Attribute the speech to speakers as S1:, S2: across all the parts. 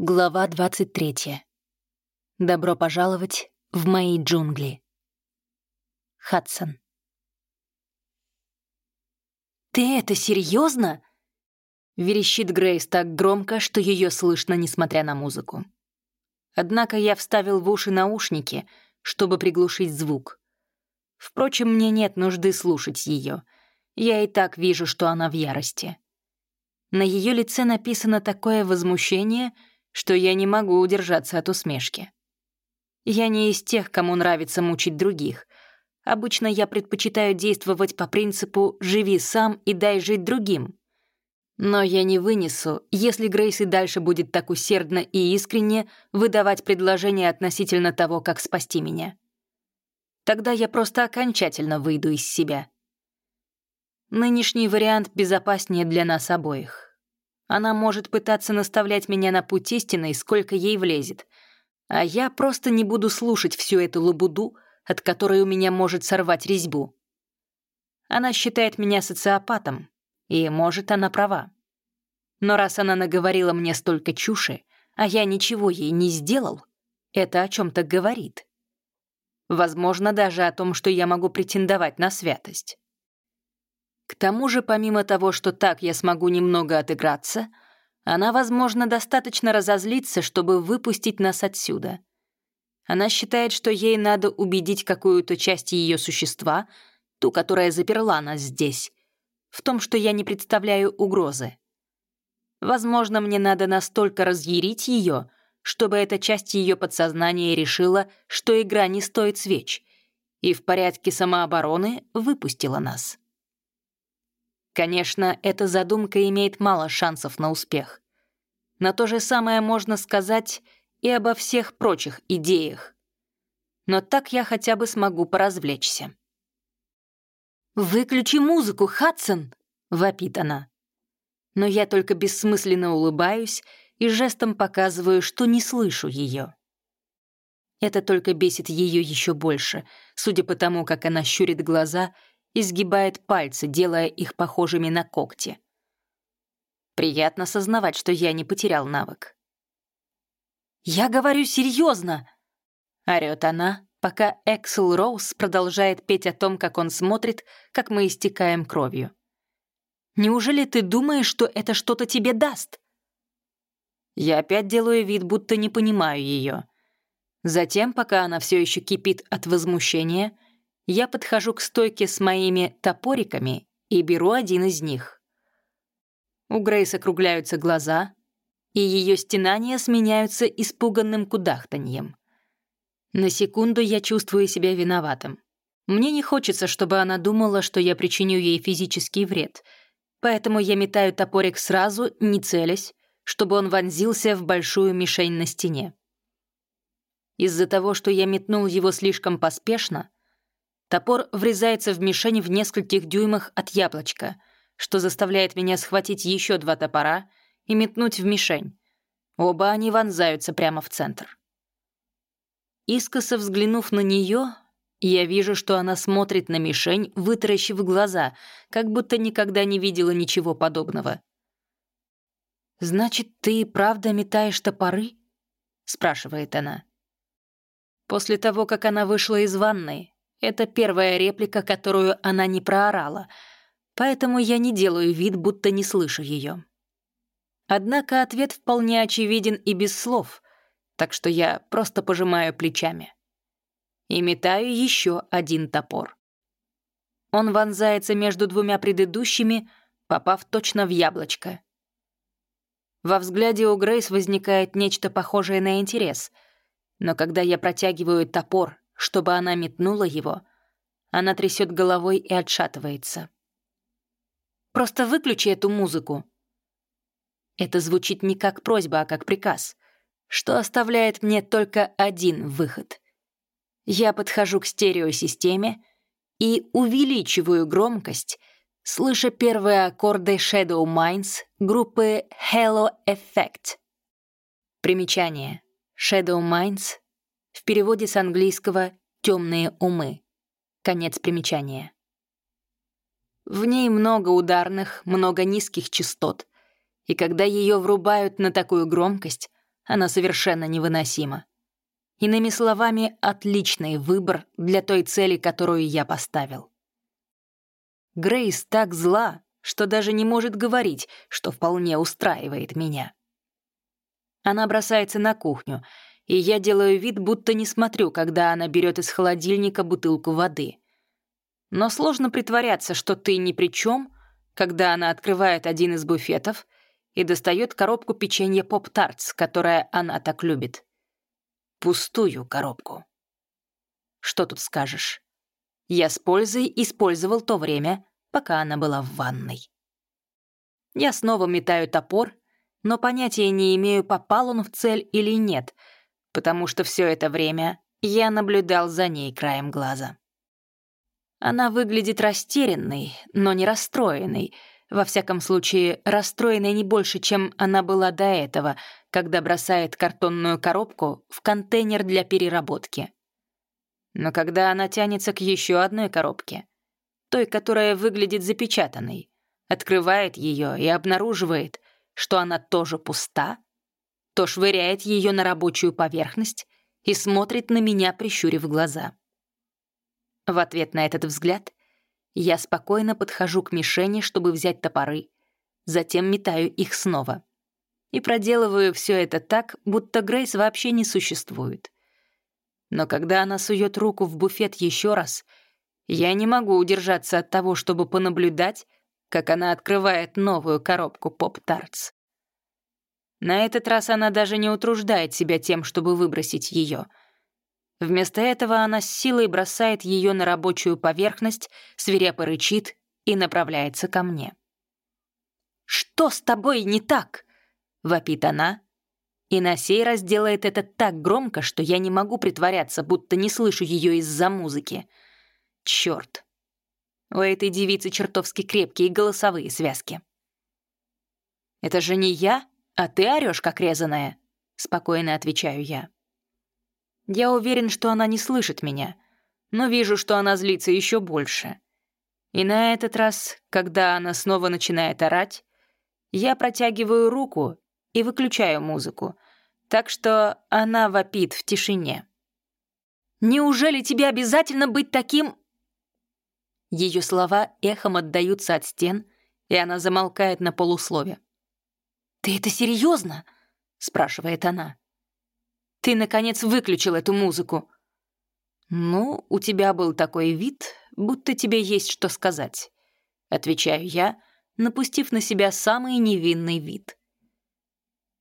S1: Глава 23. Добро пожаловать в мои джунгли. Хадсон. «Ты это серьезно? верещит Грейс так громко, что ее слышно, несмотря на музыку. Однако я вставил в уши наушники, чтобы приглушить звук. Впрочем, мне нет нужды слушать ее. Я и так вижу, что она в ярости. На ее лице написано такое возмущение — что я не могу удержаться от усмешки. Я не из тех, кому нравится мучить других. Обычно я предпочитаю действовать по принципу «живи сам и дай жить другим». Но я не вынесу, если Грейс и дальше будет так усердно и искренне выдавать предложения относительно того, как спасти меня. Тогда я просто окончательно выйду из себя. Нынешний вариант безопаснее для нас обоих. Она может пытаться наставлять меня на путь истины, сколько ей влезет. А я просто не буду слушать всю эту лабуду, от которой у меня может сорвать резьбу. Она считает меня социопатом, и, может, она права. Но раз она наговорила мне столько чуши, а я ничего ей не сделал, это о чем-то говорит. Возможно, даже о том, что я могу претендовать на святость. К тому же, помимо того, что так я смогу немного отыграться, она, возможно, достаточно разозлится, чтобы выпустить нас отсюда. Она считает, что ей надо убедить какую-то часть ее существа, ту, которая заперла нас здесь, в том, что я не представляю угрозы. Возможно, мне надо настолько разъярить ее, чтобы эта часть ее подсознания решила, что игра не стоит свеч, и в порядке самообороны выпустила нас. Конечно, эта задумка имеет мало шансов на успех. Но то же самое можно сказать и обо всех прочих идеях. Но так я хотя бы смогу поразвлечься. «Выключи музыку, Хадсон!» — вопит она. Но я только бессмысленно улыбаюсь и жестом показываю, что не слышу ее. Это только бесит ее еще больше, судя по тому, как она щурит глаза и сгибает пальцы, делая их похожими на когти. Приятно сознавать, что я не потерял навык. «Я говорю серьезно!» — орёт она, пока Эксел Роуз продолжает петь о том, как он смотрит, как мы истекаем кровью. «Неужели ты думаешь, что это что-то тебе даст?» Я опять делаю вид, будто не понимаю ее. Затем, пока она все еще кипит от возмущения, я подхожу к стойке с моими топориками и беру один из них. У Грейс округляются глаза, и ее стенания сменяются испуганным кудахтаньем. На секунду я чувствую себя виноватым. Мне не хочется, чтобы она думала, что я причиню ей физический вред, поэтому я метаю топорик сразу, не целясь, чтобы он вонзился в большую мишень на стене. Из-за того, что я метнул его слишком поспешно, Топор врезается в мишень в нескольких дюймах от яблочка, что заставляет меня схватить еще два топора и метнуть в мишень. Оба они вонзаются прямо в центр. Искоса взглянув на нее, я вижу, что она смотрит на мишень, вытаращив глаза, как будто никогда не видела ничего подобного. «Значит, ты правда метаешь топоры?» — спрашивает она. После того, как она вышла из ванной, это первая реплика, которую она не проорала, поэтому я не делаю вид, будто не слышу ее. Однако ответ вполне очевиден и без слов, так что я просто пожимаю плечами. И метаю еще один топор. Он вонзается между двумя предыдущими, попав точно в яблочко. Во взгляде у Грейс возникает нечто похожее на интерес, но когда я протягиваю топор чтобы она метнула его, она трясет головой и отшатывается. «Просто выключи эту музыку!» Это звучит не как просьба, а как приказ, что оставляет мне только один выход. Я подхожу к стереосистеме и увеличиваю громкость, слыша первые аккорды Shadow Minds группы Halo Effect. Примечание. Shadow Minds в переводе с английского «темные умы». Конец примечания. В ней много ударных, много низких частот, и когда ее врубают на такую громкость, она совершенно невыносима. Иными словами, отличный выбор для той цели, которую я поставил. Грейс так зла, что даже не может говорить, что вполне устраивает меня. Она бросается на кухню, и я делаю вид, будто не смотрю, когда она берет из холодильника бутылку воды. Но сложно притворяться, что ты ни при чем, когда она открывает один из буфетов и достает коробку печенья поп-тартс, которое она так любит. Пустую коробку. Что тут скажешь? Я с пользой использовал то время, пока она была в ванной. Я снова метаю топор, но понятия не имею, попал он в цель или нет, потому что все это время я наблюдал за ней краем глаза. Она выглядит растерянной, но не расстроенной. Во всяком случае, расстроенной не больше, чем она была до этого, когда бросает картонную коробку в контейнер для переработки. Но когда она тянется к еще одной коробке, той, которая выглядит запечатанной, открывает ее и обнаруживает, что она тоже пуста, то швыряет ее на рабочую поверхность и смотрит на меня, прищурив глаза. В ответ на этот взгляд я спокойно подхожу к мишени, чтобы взять топоры, затем метаю их снова. И проделываю все это так, будто Грейс вообще не существует. Но когда она сует руку в буфет еще раз — я не могу удержаться от того, чтобы понаблюдать, как она открывает новую коробку поп-тартс. На этот раз она даже не утруждает себя тем, чтобы выбросить ее. Вместо этого она с силой бросает ее на рабочую поверхность, свирепо рычит и направляется ко мне. «Что с тобой не так?» — вопит она, и на сей раз делает это так громко, что я не могу притворяться, будто не слышу ее из-за музыки — Черт. У этой девицы чертовски крепкие голосовые связки. «Это же не я, а ты орешь, как резаная», — спокойно отвечаю я. Я уверен, что она не слышит меня, но вижу, что она злится еще больше. И на этот раз, когда она снова начинает орать, я протягиваю руку и выключаю музыку, так что она вопит в тишине. «Неужели тебе обязательно быть таким ее слова эхом отдаются от стен, и она замолкает на полуслове. «Ты это серьезно?» — спрашивает она. «Ты, наконец, выключил эту музыку». «Ну, у тебя был такой вид, будто тебе есть что сказать», — отвечаю я, напустив на себя самый невинный вид.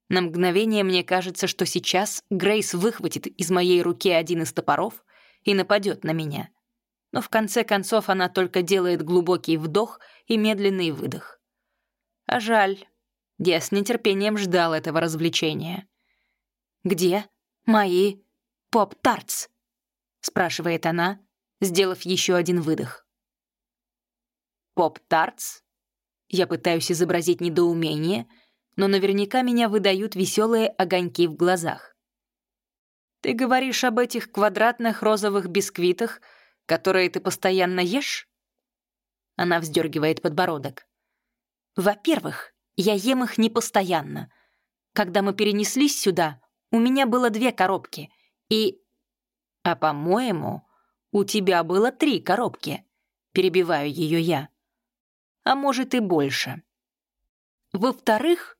S1: На мгновение мне кажется, что сейчас Грейс выхватит из моей руки один из топоров и нападет на меня но в конце концов она только делает глубокий вдох и медленный выдох. А жаль, я с нетерпением ждал этого развлечения. «Где мои поп-тартс?» — спрашивает она, сделав еще один выдох. «Поп-тартс?» Я пытаюсь изобразить недоумение, но наверняка меня выдают веселые огоньки в глазах. «Ты говоришь об этих квадратных розовых бисквитах, которые ты постоянно ешь?» Она вздергивает подбородок. «Во-первых, я ем их не постоянно. Когда мы перенеслись сюда, у меня было две коробки, и... А, по-моему, у тебя было три коробки. Перебиваю ее я. А может и больше. Во-вторых,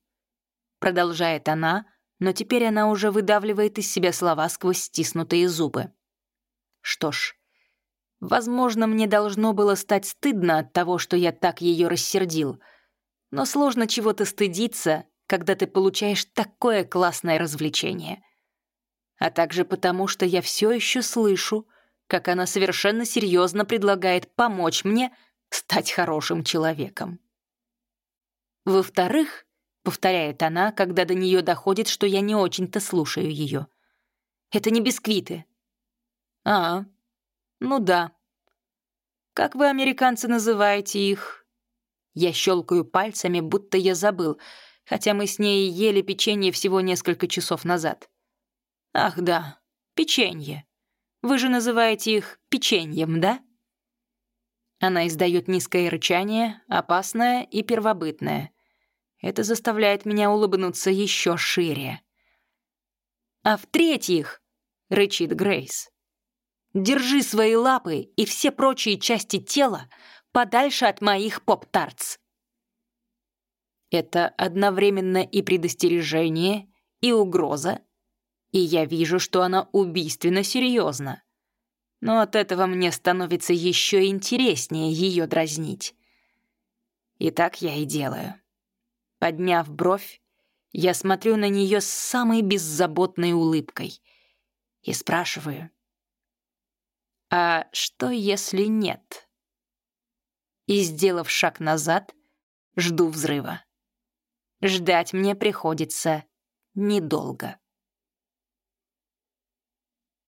S1: продолжает она, но теперь она уже выдавливает из себя слова сквозь стиснутые зубы. Что ж, Возможно, мне должно было стать стыдно от того, что я так ее рассердил. Но сложно чего-то стыдиться, когда ты получаешь такое классное развлечение. А также потому, что я все еще слышу, как она совершенно серьезно предлагает помочь мне стать хорошим человеком. Во-вторых, повторяет она, когда до нее доходит, что я не очень-то слушаю ее. Это не бисквиты. А, ну да. Как вы, американцы, называете их? Я щелкаю пальцами, будто я забыл, хотя мы с ней ели печенье всего несколько часов назад. Ах да, печенье. Вы же называете их печеньем, да? Она издает низкое рычание, опасное и первобытное. Это заставляет меня улыбнуться еще шире. А в-третьих, рычит Грейс, держи свои лапы и все прочие части тела подальше от моих поп-тартс. Это одновременно и предостережение, и угроза, и я вижу, что она убийственно серьезна. Но от этого мне становится еще интереснее ее дразнить. И так я и делаю. Подняв бровь, я смотрю на нее с самой беззаботной улыбкой и спрашиваю, «А что, если нет?» И, сделав шаг назад, жду взрыва. Ждать мне приходится недолго.